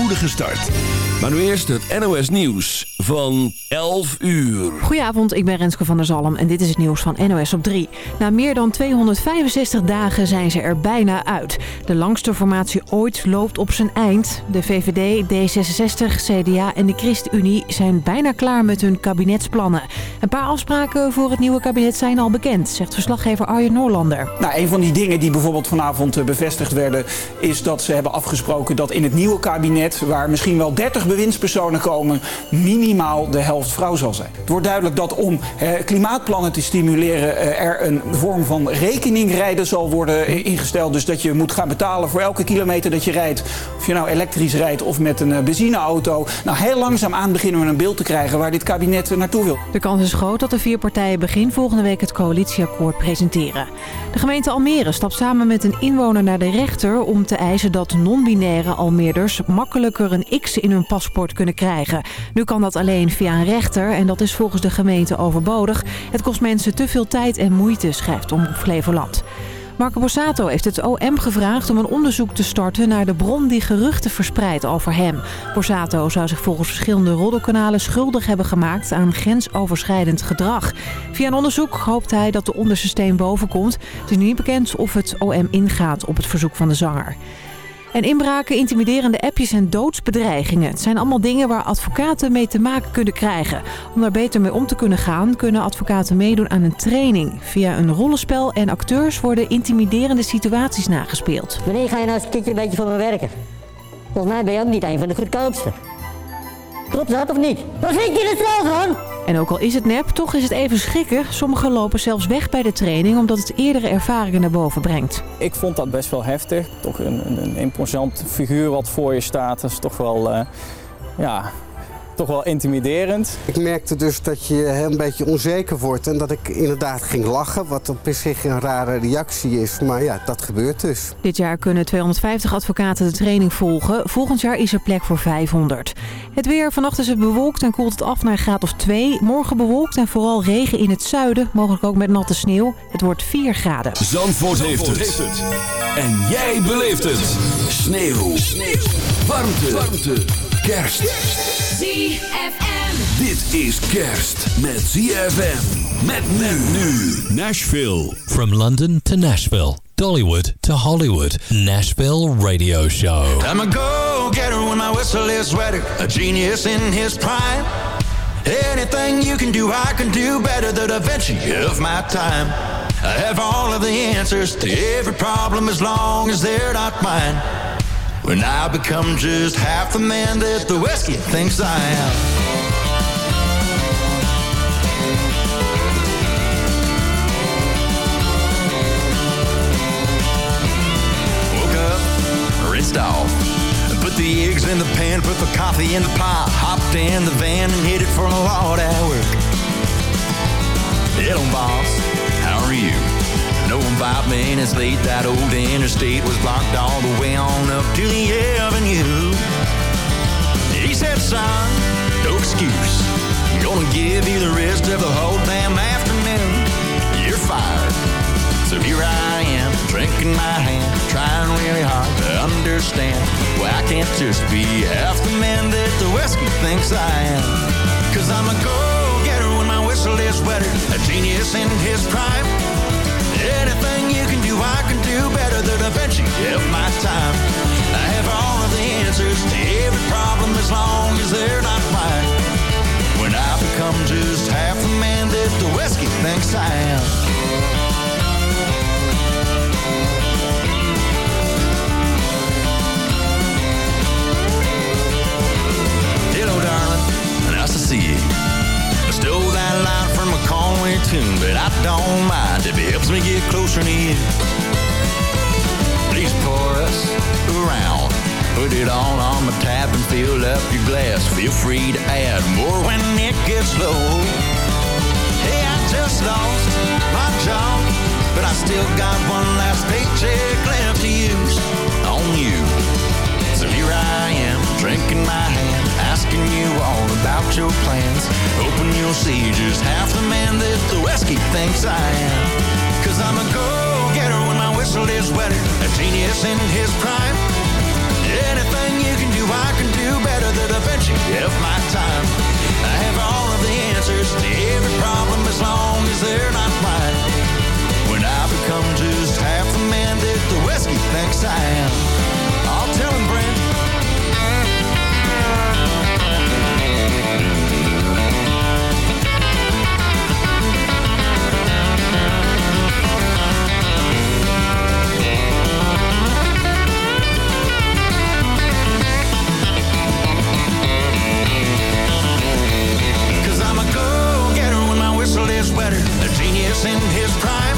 spoedige start. Maar nu eerst het NOS Nieuws van 11 uur. Goedenavond, ik ben Renske van der Zalm en dit is het nieuws van NOS op 3. Na meer dan 265 dagen zijn ze er bijna uit. De langste formatie ooit loopt op zijn eind. De VVD, D66, CDA en de ChristenUnie zijn bijna klaar met hun kabinetsplannen. Een paar afspraken voor het nieuwe kabinet zijn al bekend, zegt verslaggever Arjen Noorlander. Nou, een van die dingen die bijvoorbeeld vanavond eh, bevestigd werden... is dat ze hebben afgesproken dat in het nieuwe kabinet... waar misschien wel 30 bewindspersonen komen... minimaal de helft vrouw zal zijn. Het wordt duidelijk dat om klimaatplannen te stimuleren... Eh, er een vorm van rekeningrijden zal worden eh, ingesteld. Dus dat je moet gaan betalen voor elke kilometer dat je rijdt. Of je nou elektrisch rijdt of met een benzineauto. Nou, heel langzaamaan beginnen we een beeld te krijgen waar dit kabinet naartoe wil. De kans is groot dat de vier partijen begin volgende week het coalitieakkoord presenteren. De gemeente Almere stapt samen met een inwoner naar de rechter... om te eisen dat non-binaire Almeerders makkelijker een X in hun paspoort kunnen krijgen. Nu kan dat alleen via een rechter en dat is volgens de gemeente overbodig. Het kost mensen te veel tijd en moeite, schrijft Omroep Flevoland. Marco Borsato heeft het OM gevraagd om een onderzoek te starten naar de bron die geruchten verspreidt over hem. Borsato zou zich volgens verschillende roddelkanalen schuldig hebben gemaakt aan grensoverschrijdend gedrag. Via een onderzoek hoopt hij dat de onderste steen boven komt. Het is nu niet bekend of het OM ingaat op het verzoek van de zanger. En inbraken, intimiderende appjes en doodsbedreigingen. Het zijn allemaal dingen waar advocaten mee te maken kunnen krijgen. Om daar beter mee om te kunnen gaan, kunnen advocaten meedoen aan een training. Via een rollenspel en acteurs worden intimiderende situaties nagespeeld. Wanneer ga je nou eens een keertje een beetje voor me werken? Volgens mij ben je ook niet een van de goedkoopste. Klopt dat of niet? Wat vind je er zelf van? En ook al is het nep, toch is het even schrikken. Sommigen lopen zelfs weg bij de training omdat het eerdere ervaringen naar boven brengt. Ik vond dat best wel heftig. Toch een, een, een imposant figuur wat voor je staat. Dat is toch wel, uh, ja, toch wel intimiderend. Ik merkte dus dat je een beetje onzeker wordt en dat ik inderdaad ging lachen. Wat op zich een rare reactie is, maar ja, dat gebeurt dus. Dit jaar kunnen 250 advocaten de training volgen. Volgend jaar is er plek voor 500. Het weer, vannacht is het bewolkt en koelt het af naar een graad of 2. Morgen bewolkt en vooral regen in het zuiden, mogelijk ook met natte sneeuw. Het wordt 4 graden. Zandvoort, heeft, het. En jij beleeft het. Sneeuw. sneeuw. Warmte. Warmte. Kerst. ZFM. Dit is kerst met ZFM. Met men nu. Nashville. From London to Nashville. Dollywood to Hollywood. Nashville Radio Show. I'm a go-getter when my whistle is wetter. A genius in his prime. Anything you can do, I can do better than Da Vinci of my time. I have all of the answers to every problem as long as they're not mine. When I become just half the man that the whiskey thinks I am. Woke up, rinsed off, put the eggs in the pan, put the coffee in the pot, hopped in the van and headed for a lot at work. Hello, boss, how are you? Five minutes late, that old interstate was blocked all the way on up to the avenue. He said, son, no excuse. I'm gonna give you the rest of the whole damn afternoon. You're fired. So here I am, drinking my hand, trying really hard to understand why I can't just be half the man that the whiskey thinks I am. Cause I'm a go-getter when my whistle is wetter, a genius in his prime. Anything you can do, I can do better than Da Vinci of my time. I have all of the answers to every problem as long as they're not mine. When I become just half the man that the whiskey thinks I am. Hello, darling. Nice to see you. Stole that line from a Conway tune, but I don't mind if it helps me get closer to you. Please pour us around. Put it all on my tab and fill up your glass. Feel free to add more when it gets low. Hey, I just lost my job, but I still got one last paycheck left to use on you. So here I am, drinking my hand, hear you all about your plans. Hoping you'll see just half the man that the whiskey thinks I am. Cause I'm a go-getter when my whistle is wetter, a genius in his prime. Anything you can do, I can do better than Da Vinci if my time. I have all of the answers to every problem as long as they're not mine. When I become just half the man that the whiskey thinks I am, I'll tell him, Brent, better, a genius in his prime.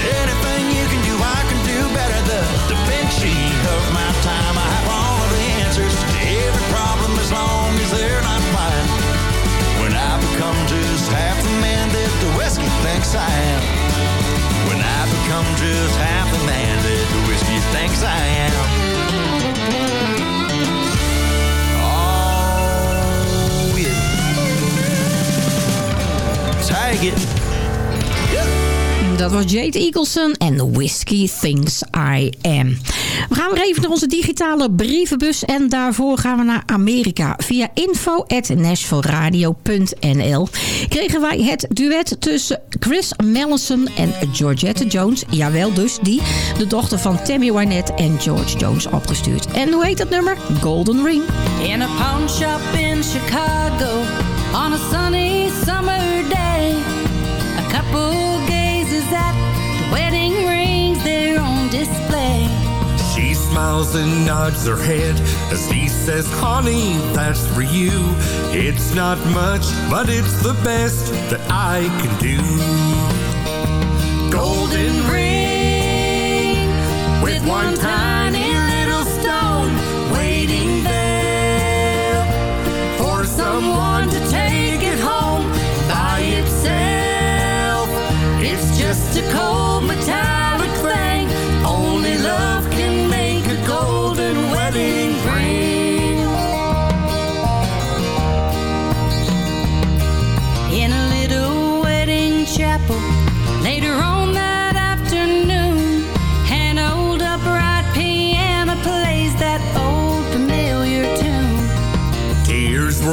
Anything you can do, I can do better. The Da Vinci of my time. I have all of the answers to every problem as long as they're not mine. When I become just half the man that the whiskey thinks I am. When I become just half the man that the whiskey thinks I am. It. Dat was Jade Eagleson en Whiskey Thinks I Am. We gaan weer even naar onze digitale brievenbus. En daarvoor gaan we naar Amerika. Via info.nashvilleradio.nl kregen wij het duet tussen Chris Mellison en Georgette Jones. Jawel dus, die. De dochter van Tammy Wynette en George Jones opgestuurd. En hoe heet dat nummer? Golden Ring. In a pawn shop in Chicago On a sunny summer day display She smiles and nods her head as he says, Honey, that's for you. It's not much, but it's the best that I can do. Golden ring with one tiny little stone waiting there for someone to take it home by itself. It's just a cold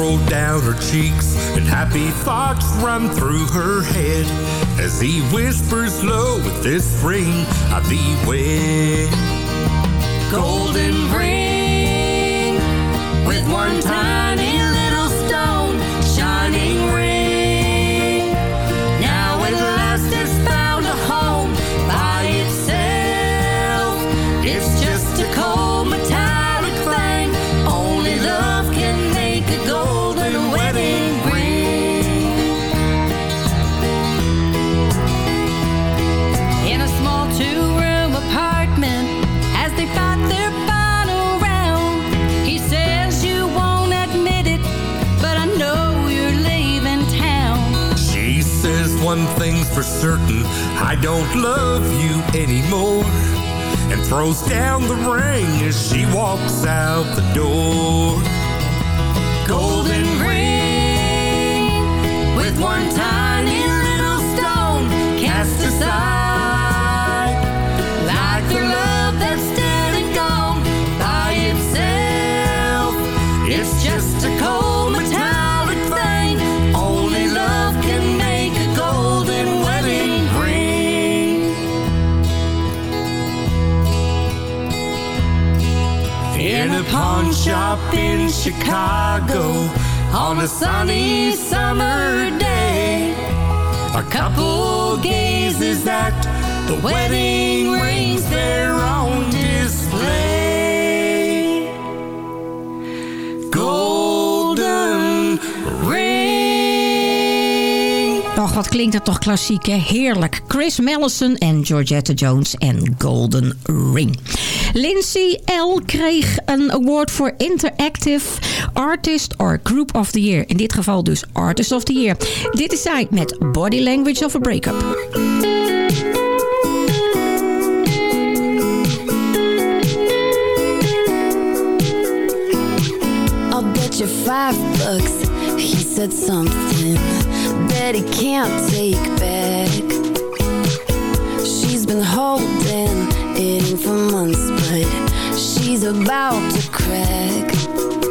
Tears roll down her cheeks and happy thoughts run through her head as he whispers low with this ring I thee wed. Golden ring with one tiny one thing's for certain. I don't love you anymore. And throws down the ring as she walks out the door. Golden ring with one tiny little stone cast aside. Like the love that's dead and gone by itself It's just pawn shop in Chicago On a sunny summer day. A couple gazes at the wedding rings there on Wat klinkt het toch klassiek, hè? Heerlijk. Chris Mellison en Georgette Jones en Golden Ring. Lindsay L. kreeg een award voor Interactive Artist or Group of the Year. In dit geval dus Artist of the Year. Dit is zij met Body Language of a Breakup. I'll bet you five bucks he said something that he can't take back. She's been holding it in for months, but she's about to crack.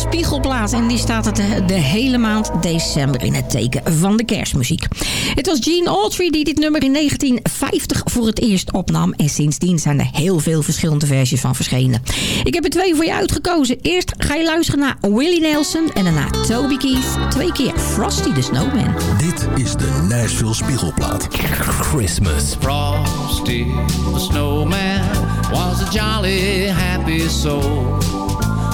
Spiegelplaat. En die staat het de, de hele maand december in het teken van de kerstmuziek. Het was Gene Autry die dit nummer in 1950 voor het eerst opnam. En sindsdien zijn er heel veel verschillende versies van verschenen. Ik heb er twee voor je uitgekozen. Eerst ga je luisteren naar Willie Nelson en daarna Toby Keith. Twee keer Frosty the Snowman. Dit is de Nashville Spiegelplaat. Christmas. Frosty the snowman was a jolly happy soul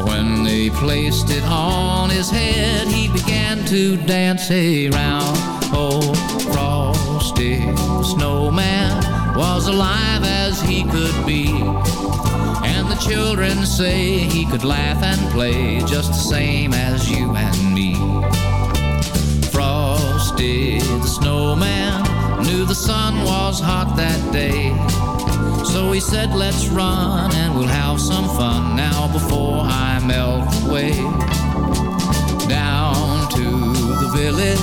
When they placed it on his head, he began to dance around. Oh, Frosty snowman was alive as he could be. And the children say he could laugh and play just the same as you and me. Frosty the snowman knew the sun was hot that day. So he said, let's run and we'll have some fun now before I melt away. Down to the village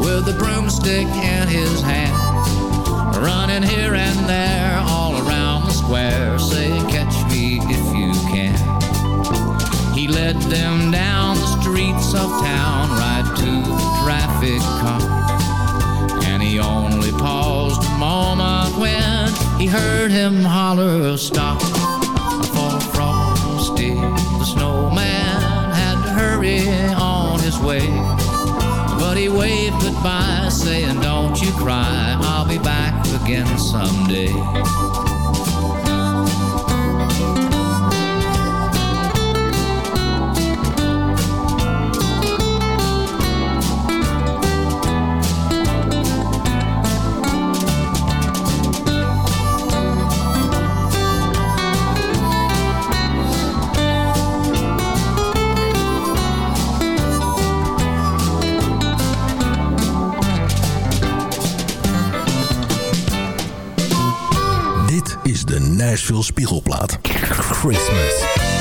with the broomstick in his hand. Running here and there all around the square, saying, catch me if you can. He led them down the streets of town right to the traffic cop. And he only paused a moment when he heard him holler, stop. For Frosty the snowman had to hurry on his way. But he waved goodbye, saying, don't you cry, I'll be back again someday. Nashville Spiegelplaat. Christmas.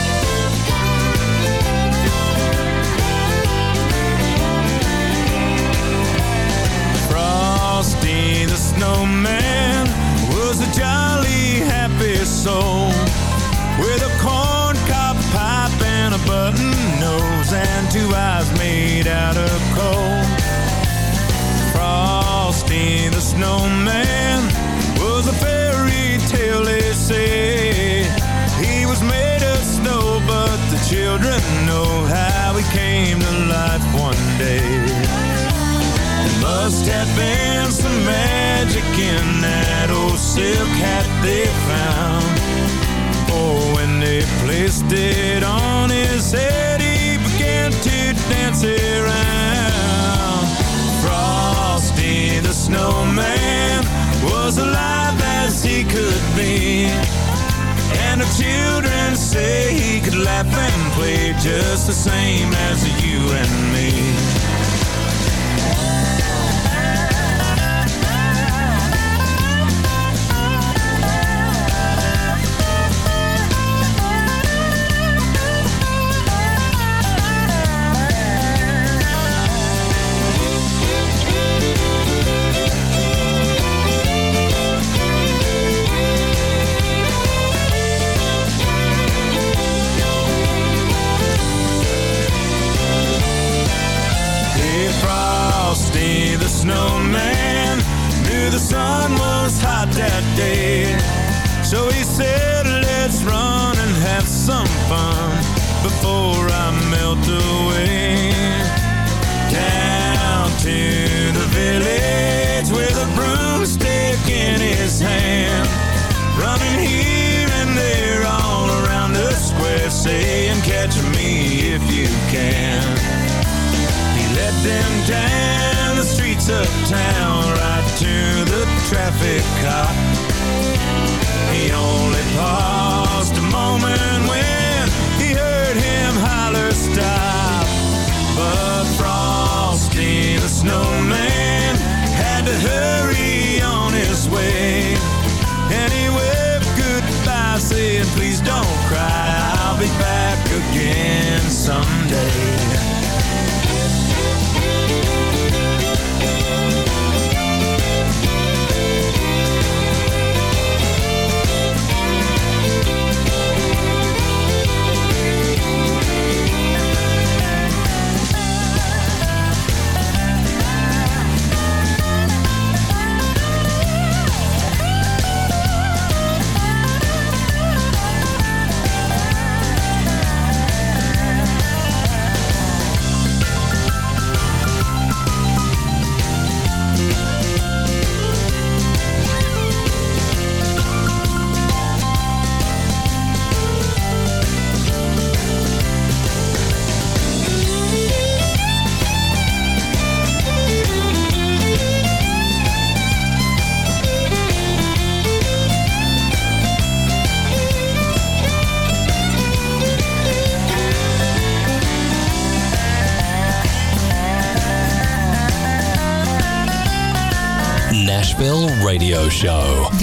Been some magic in that old silk hat they found. Oh, when they placed it on his head, he began to dance around. Frosty the snowman was alive as he could be. And the children say he could laugh and play just the same as you and me.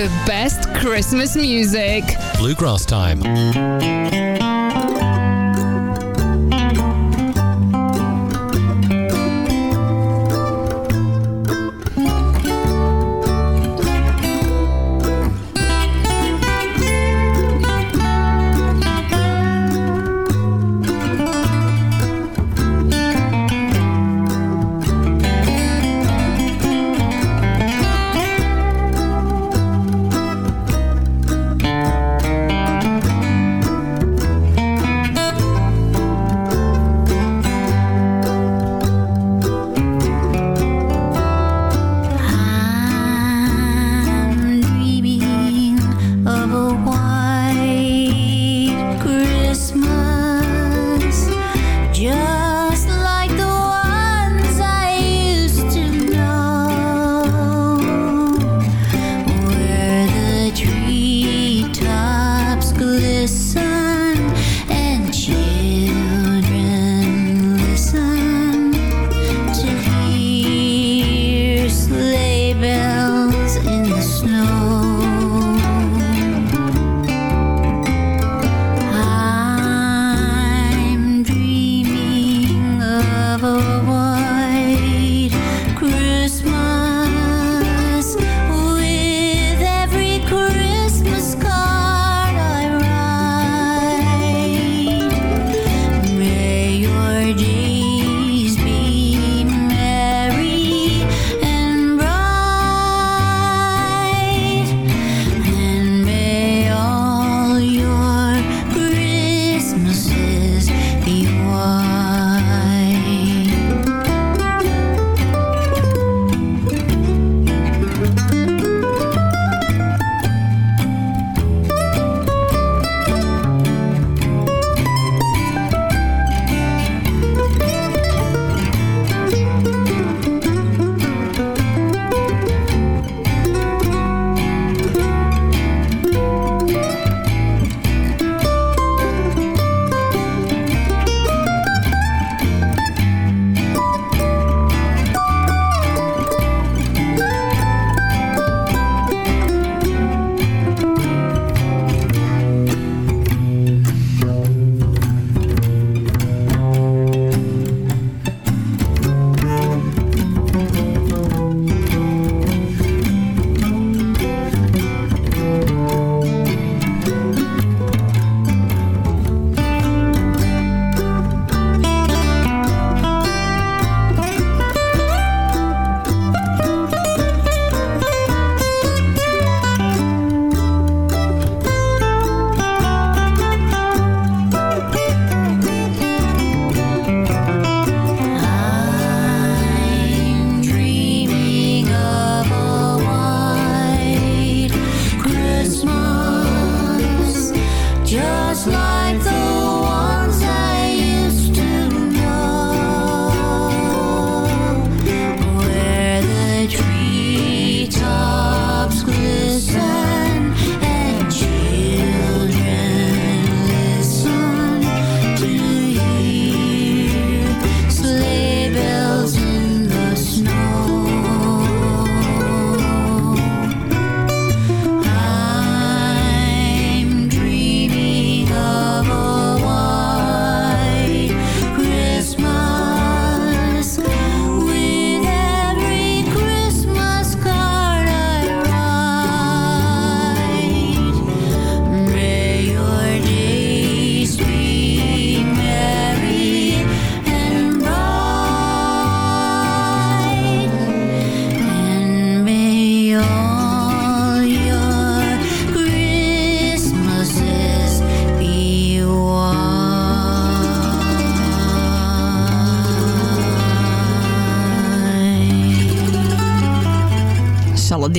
The best Christmas music. Bluegrass Time.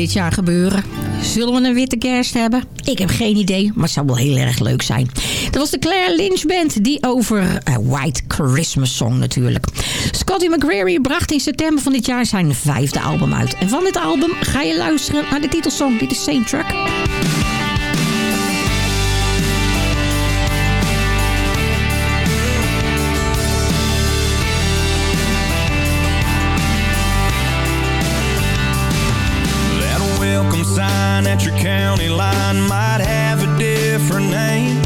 dit jaar gebeuren. Zullen we een witte kerst hebben? Ik heb geen idee, maar het zou wel heel erg leuk zijn. Dat was de Claire Lynch Band, die over eh, White Christmas Song natuurlijk. Scotty McGreary bracht in september van dit jaar zijn vijfde album uit. En van dit album ga je luisteren naar de titelsong. Dit is Saint Truck. sign at your county line might have a different name.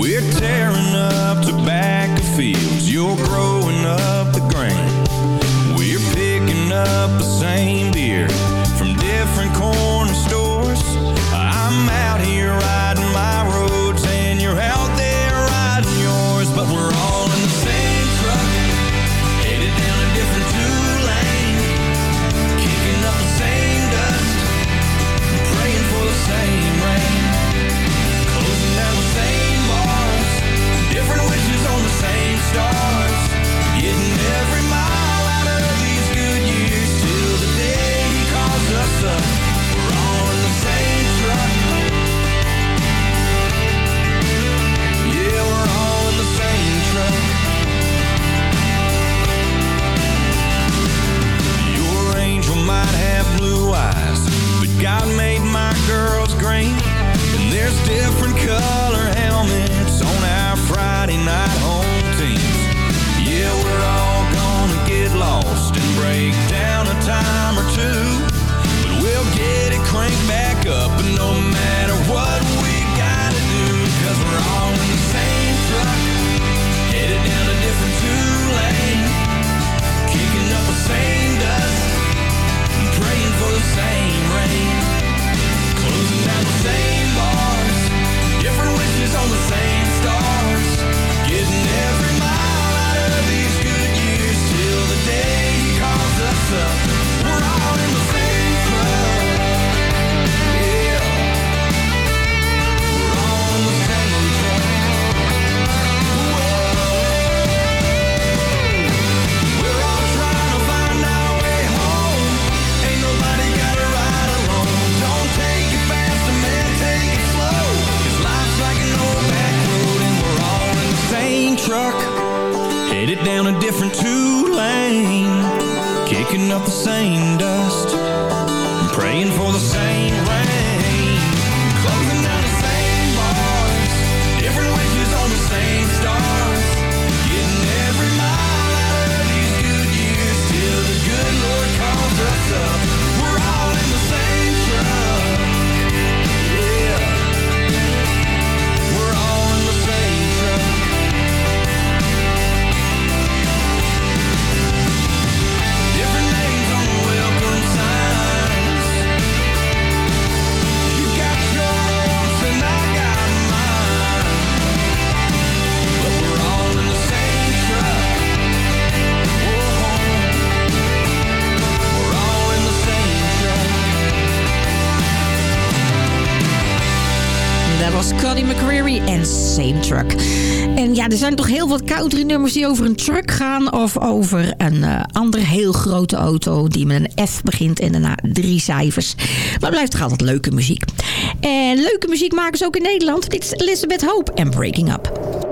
We're tearing up tobacco fields, you're growing up the grain. We're picking up the same beer from different corner stores. I'm out here riding I made my girls green. And there's different color helmets on our Friday night home teams. Yeah, we're all gonna get lost and break down a time or two. But we'll get it cranked back up, and no matter what nummers die over een truck gaan... of over een uh, andere heel grote auto die met een F begint en daarna drie cijfers. Maar het blijft toch altijd leuke muziek. En leuke muziek maken ze ook in Nederland. Dit is Elizabeth Hope en Breaking Up.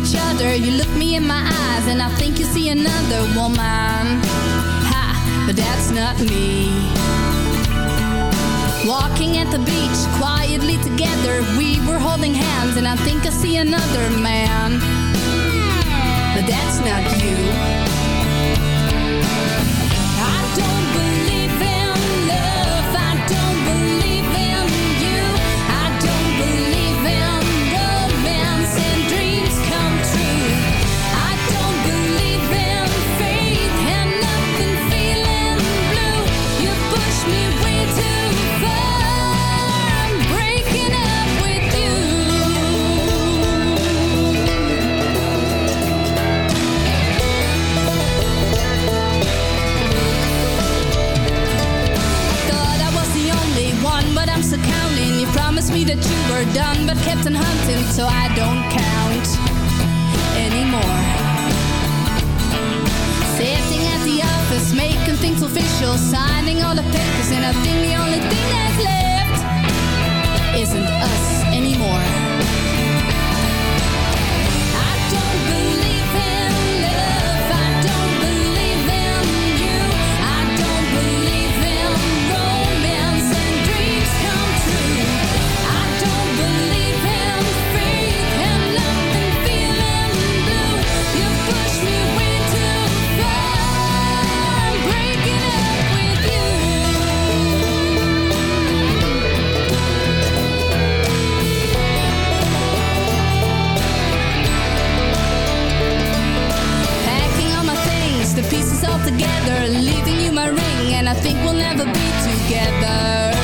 You look me in my eyes and I think you see another woman. Ha, but that's not me. Walking at the beach quietly together, we were holding hands and I think I see another man. But that's not you. Me that you were done, but kept on hunting, so I don't count anymore. Sitting at the office, making things official, signing all the papers, and I think the only thing that's left together, leaving you my ring, and I think we'll never be together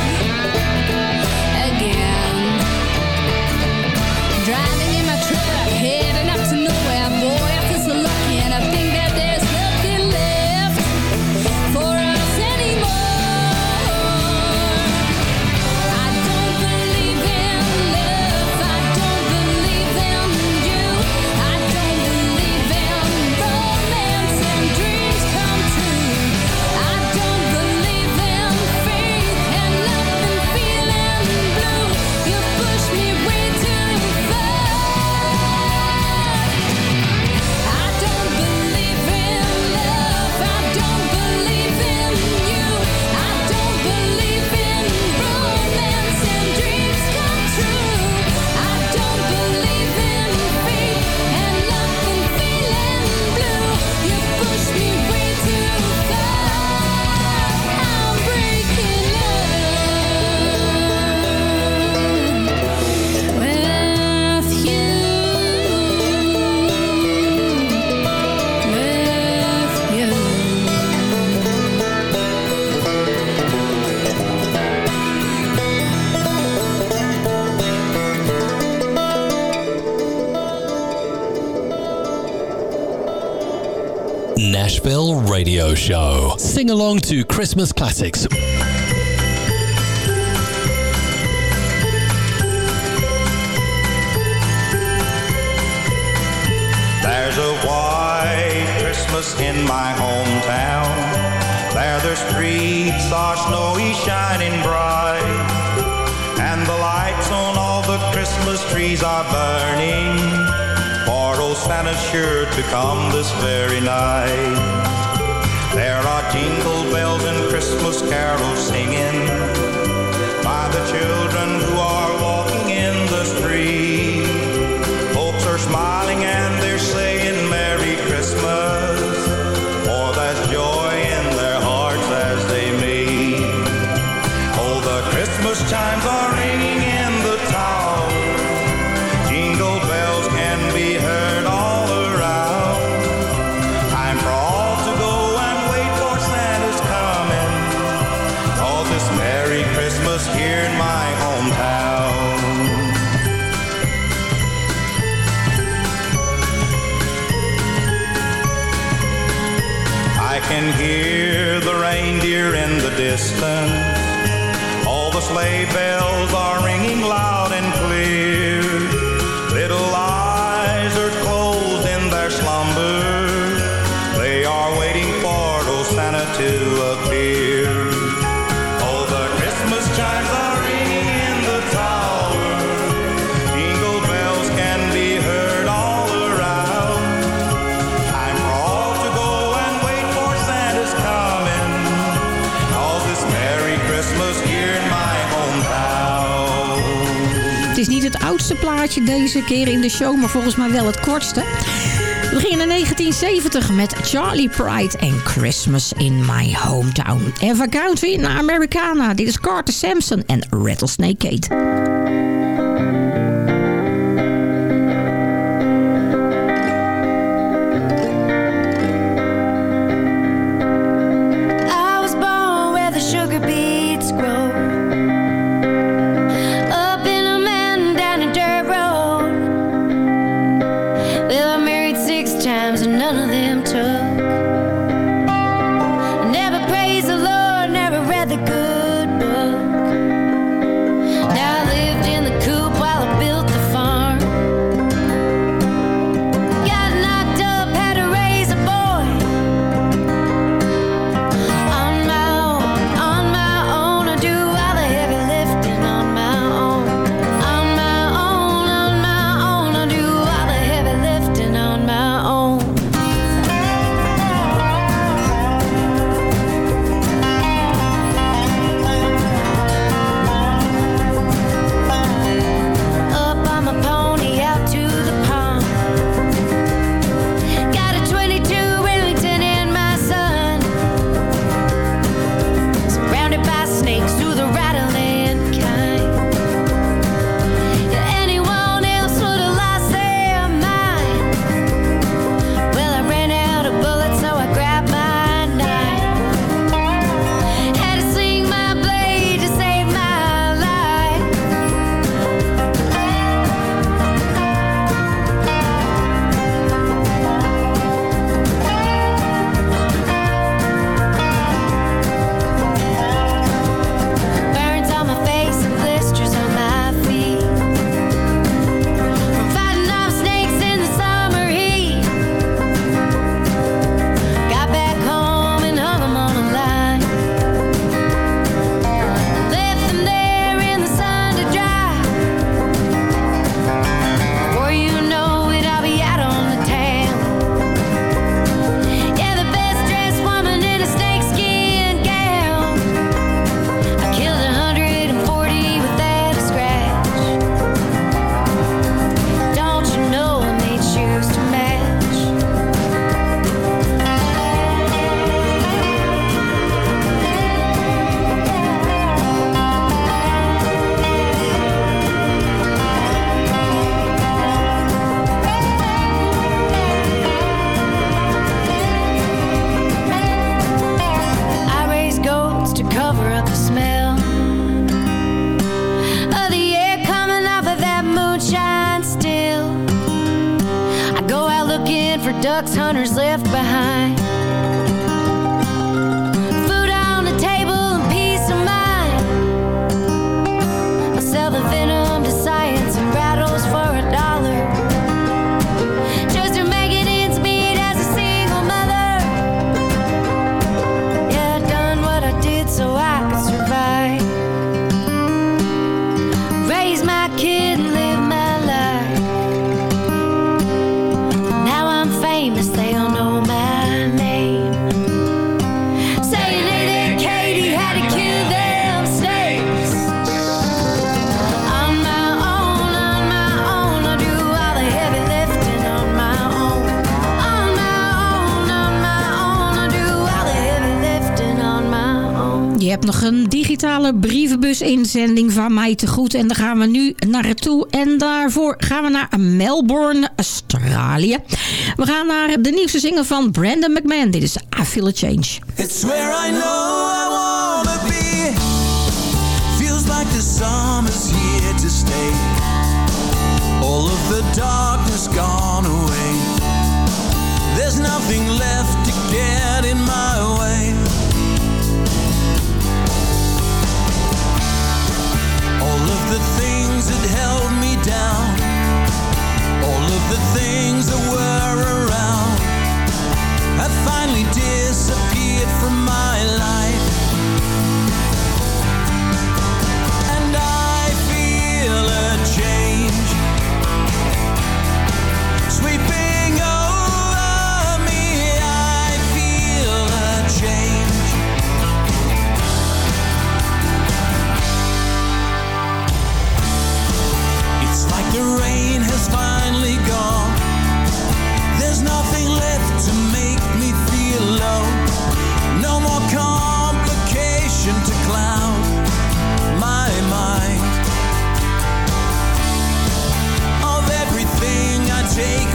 Radio Show. Sing along to Christmas classics. There's a white Christmas in my hometown. There the streets are snowy, shining bright. And the lights on all the Christmas trees are burning. For old Santa's sure to come this very night. There are jingle bells and Christmas carols singing by the children who are walking in the street. Folks are smiling and distant deze keer in de show, maar volgens mij wel het kortste. We beginnen 1970 met Charlie Pride en Christmas in My Hometown. En van country naar Americana. Dit is Carter Sampson en Rattlesnake Kate. uitzending van mij te goed. En daar gaan we nu naartoe. En daarvoor gaan we naar Melbourne, Australië. We gaan naar de nieuwste zinger van Brandon McMahon. Dit is I Feel a Change. It's where I know I wanna be. Feels like the summer's here to stay. All of the darkness gone away. There's nothing left to get in my way. the things that held me down, all of the things that were around, have finally disappeared from my life. take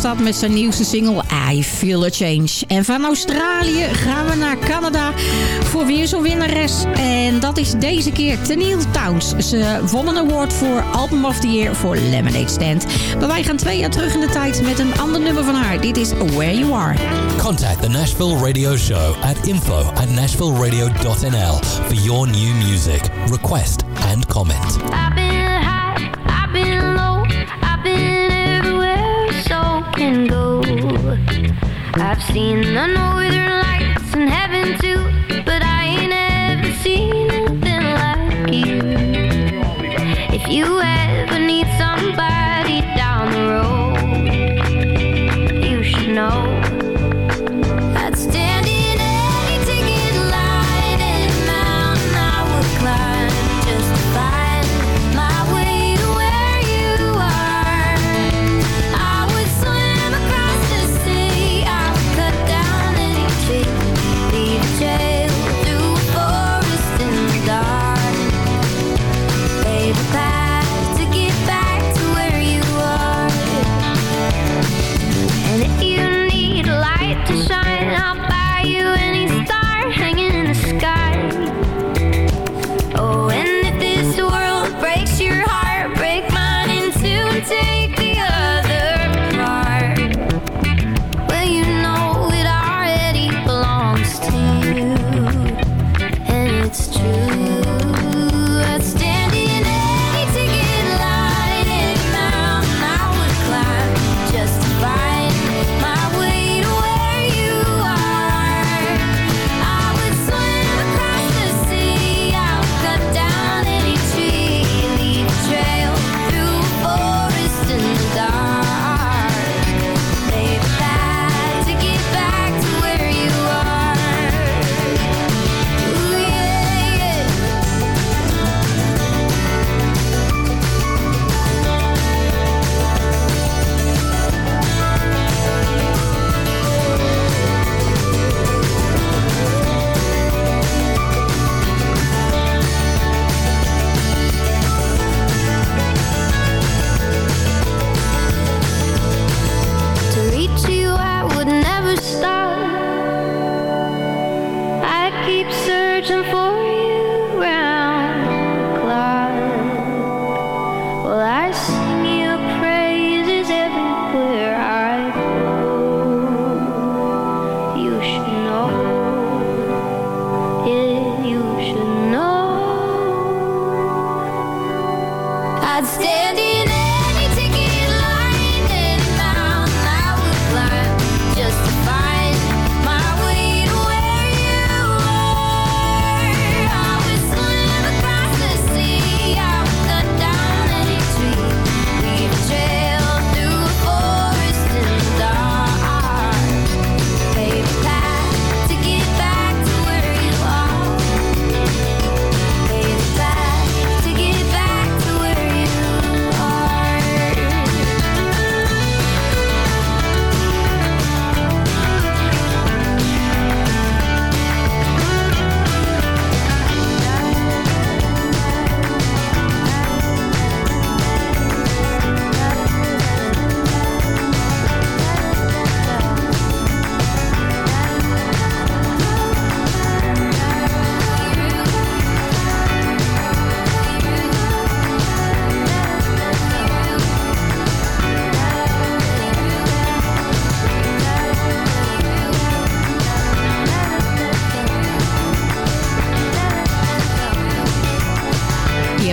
met zijn nieuwste single I Feel a Change. En van Australië gaan we naar Canada voor weer zo'n winnares. En dat is deze keer Tenille Towns. Ze won een award voor Album of the Year voor Lemonade Stand. Maar wij gaan twee jaar terug in de tijd met een ander nummer van haar. Dit is Where You Are. Contact the Nashville Radio Show at info at nashvilleradio.nl for your new music, request and comment. I've seen the northern lights in heaven too, but I ain't ever seen nothing like you. If you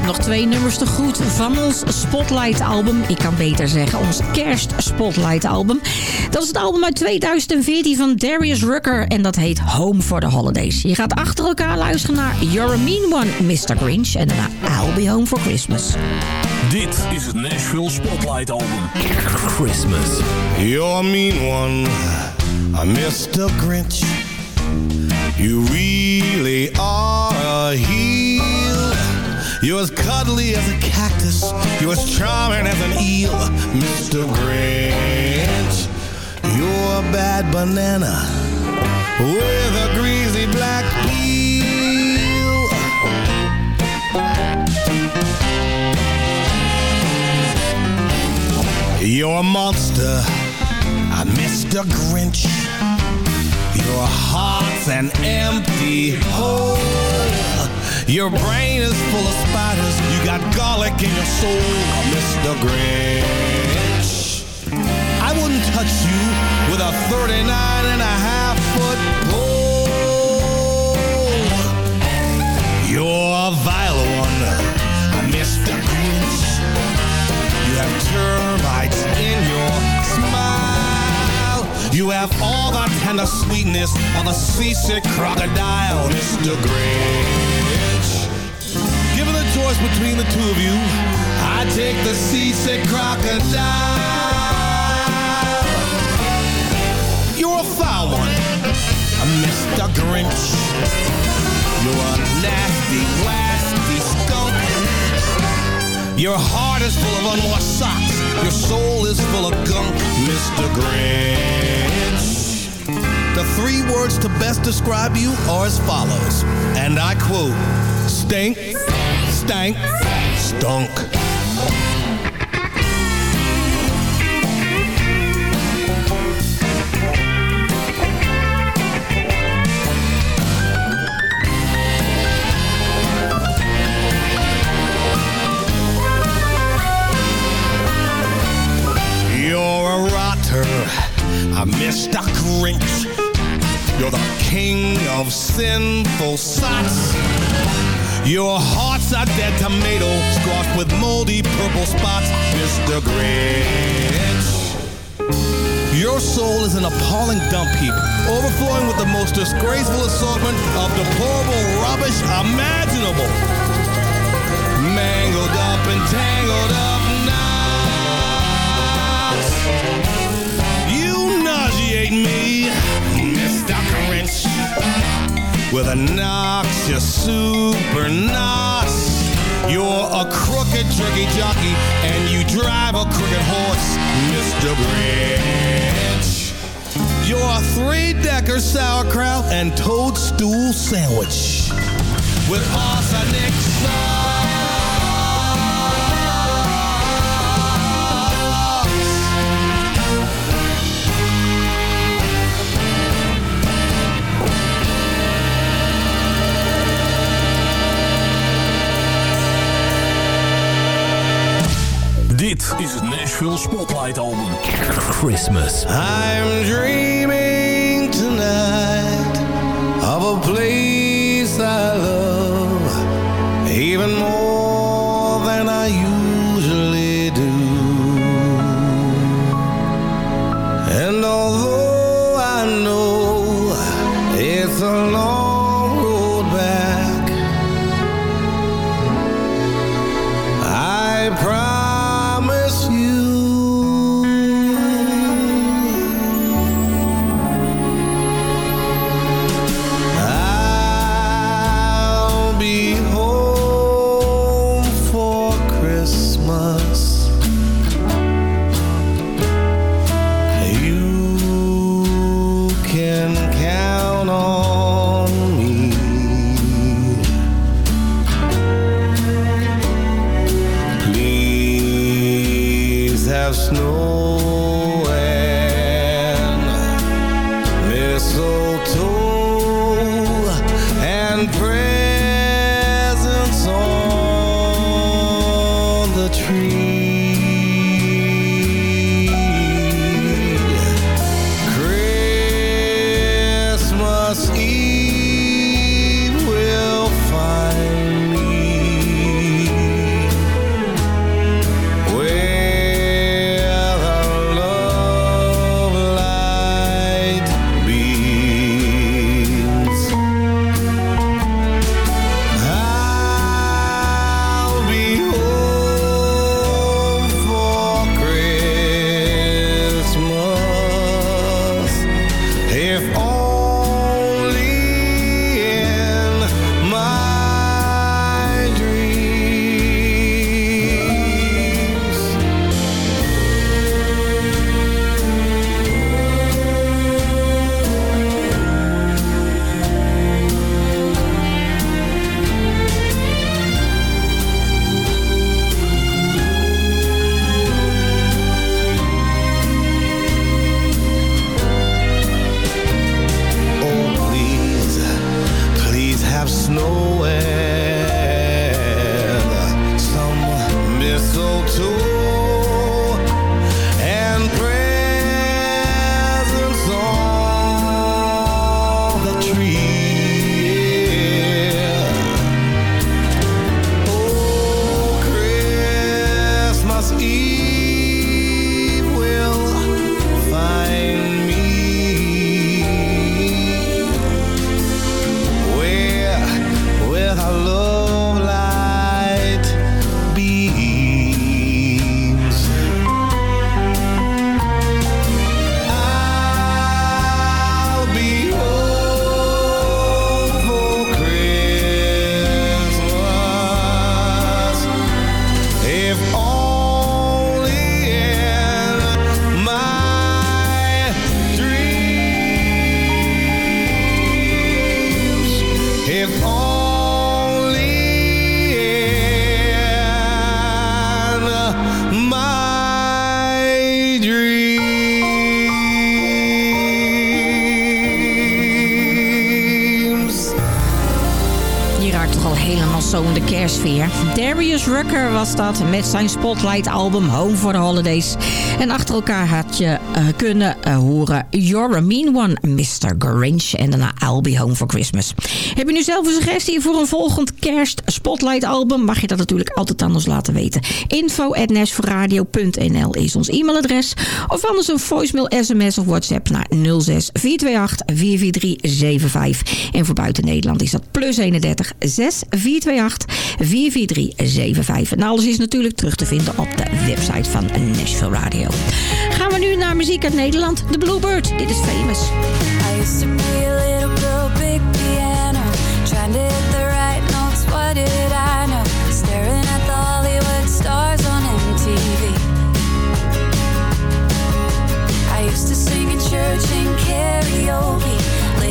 nog twee nummers te goed van ons Spotlight album. Ik kan beter zeggen ons kerst Spotlight album. Dat is het album uit 2014 van Darius Rucker en dat heet Home for the Holidays. Je gaat achter elkaar luisteren naar You're a Mean One, Mr. Grinch en daarna I'll Be Home for Christmas. Dit is het Nashville Spotlight album. Christmas. You're a mean one, Mr. Grinch. You really are a heel. You're as cuddly as a cactus. You're as charming as an eel, Mr. Grinch. You're a bad banana with a greasy black peel. You're a monster, Mr. Grinch. Your heart's an empty hole. Your brain is full of spiders. You got garlic in your soul, Mr. Grinch. I wouldn't touch you with a 39 and a half foot pole. You're a vile one, Mr. Grinch. You have termites in your smile. You have all the tender sweetness of a seasick crocodile, Mr. Grinch. Choice between the two of you, I take the seasick crocodile. You're a foul one, a Mr. Grinch. You're a nasty, nasty skunk. Your heart is full of unwashed socks. Your soul is full of gunk, Mr. Grinch. The three words to best describe you are as follows, and I quote, stink, stank, stunk. You're a rotter, a Mr. Grinch. You're the king of sinful sots. Your heart's a dead tomato, squashed with moldy purple spots, Mr. Grinch. Your soul is an appalling dump heap, overflowing with the most disgraceful assortment of deplorable rubbish imaginable. Mangled up and tangled up knots. You nauseate me, Mr. Grinch, with a noxious super nos. You're a crooked jerky jockey, and you drive a crooked horse, Mr. Grinch. You're a three-decker sauerkraut and toadstool sandwich with arsenic Dit is het Nashville Spotlight album. Christmas. I'm dreaming tonight of a place was dat met zijn Spotlight album Home for the Holidays. En achter elkaar had je uh, kunnen uh, horen You're a Mean One, Mr. Grinch. En daarna I'll Be Home for Christmas. Heb je nu zelf een suggestie voor een volgend kerst Spotlight album? Mag je dat natuurlijk altijd aan ons laten weten. Info is ons e-mailadres. Of anders een voicemail, sms of whatsapp naar 06 428 44375. En voor buiten Nederland is dat plus 31 6 428 44375. En alles is natuurlijk terug te vinden op de website van Nashville Radio. Gaan we nu naar muziek uit Nederland. The Bluebird. Dit is famous.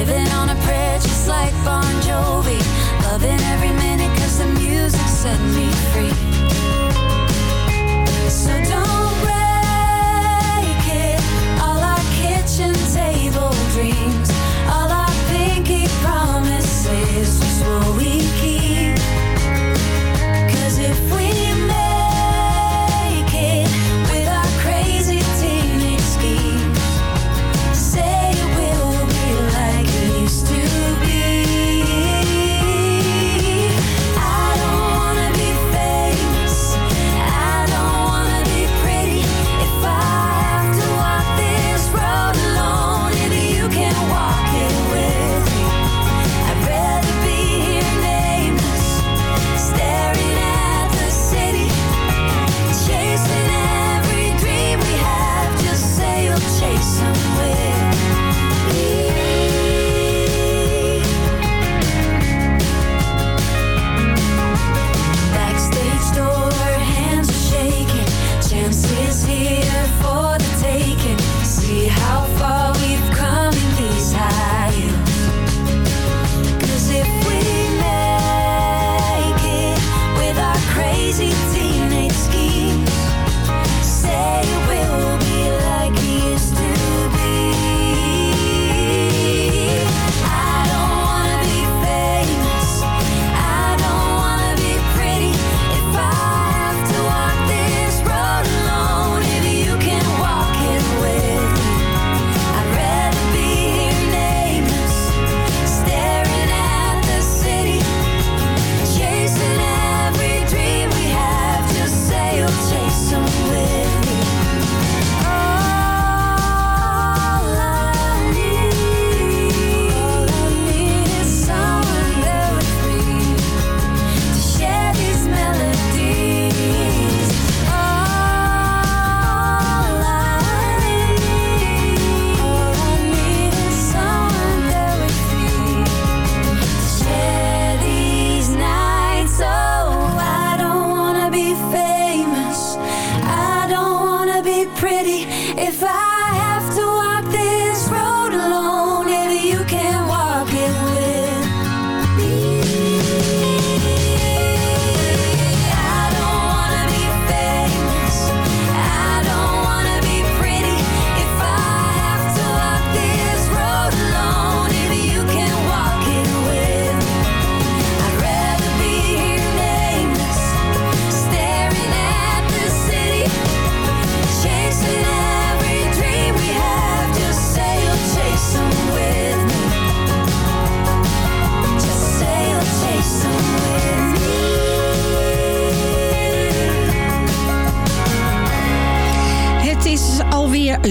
Living on a prayer just like Bon Jovi, loving every minute 'cause the music set me free. So don't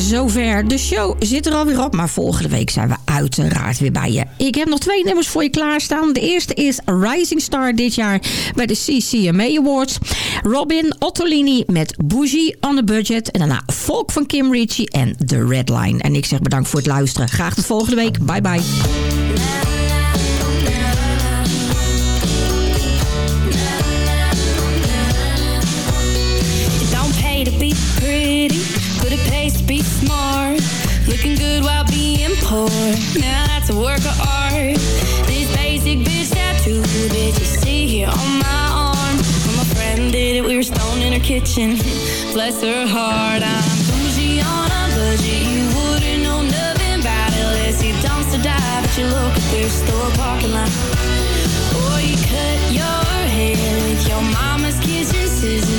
zover. De show zit er alweer op, maar volgende week zijn we uiteraard weer bij je. Ik heb nog twee nummers voor je klaarstaan. De eerste is Rising Star dit jaar bij de CCMA Awards. Robin Ottolini met Bougie on the Budget. En daarna Volk van Kim Ritchie en The Red Line. En ik zeg bedankt voor het luisteren. Graag tot volgende week. Bye bye. whore. Now that's a work of art. This basic bitch tattoo, bitch, you see here on my arm. When my friend did it, we were stoned in her kitchen. Bless her heart, I'm bougie on a budget. You wouldn't know nothing about it unless you don't die. But you look at their store parking lot. Or you cut your hair with your mama's kitchen scissors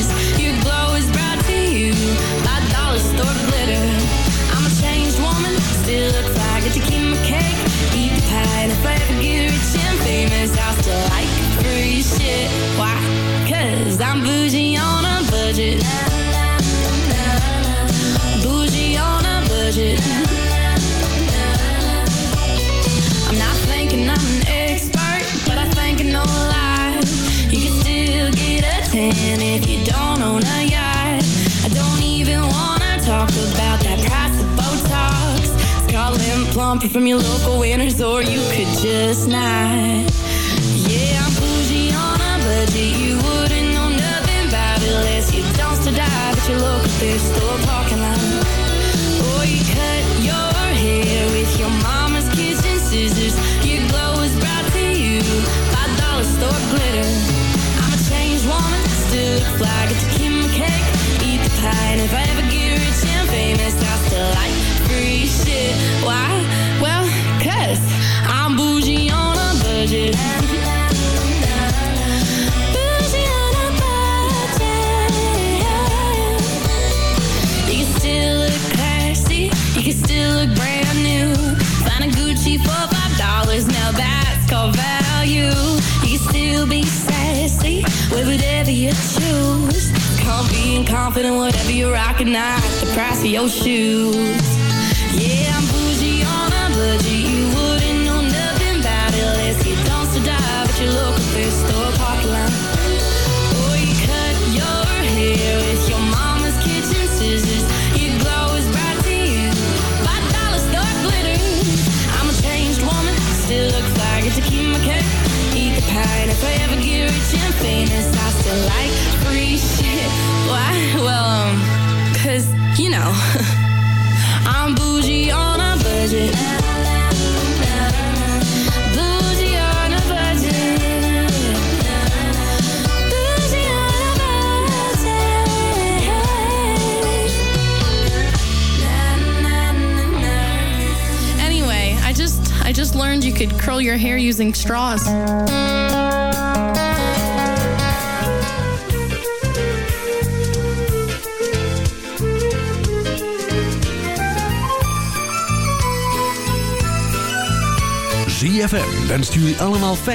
his house to like free shit. Why? Cause I'm bougie on a budget. Bougie on a budget. I'm not thinking I'm an expert, but I think I know a lot. You can still get a tan if you don't own a yacht. I don't even wanna talk about that price of Botox. Scarlet and plump from your local winners, or you could just not melody You wouldn't know nothing about unless you danced to die But you look at this store parking lot.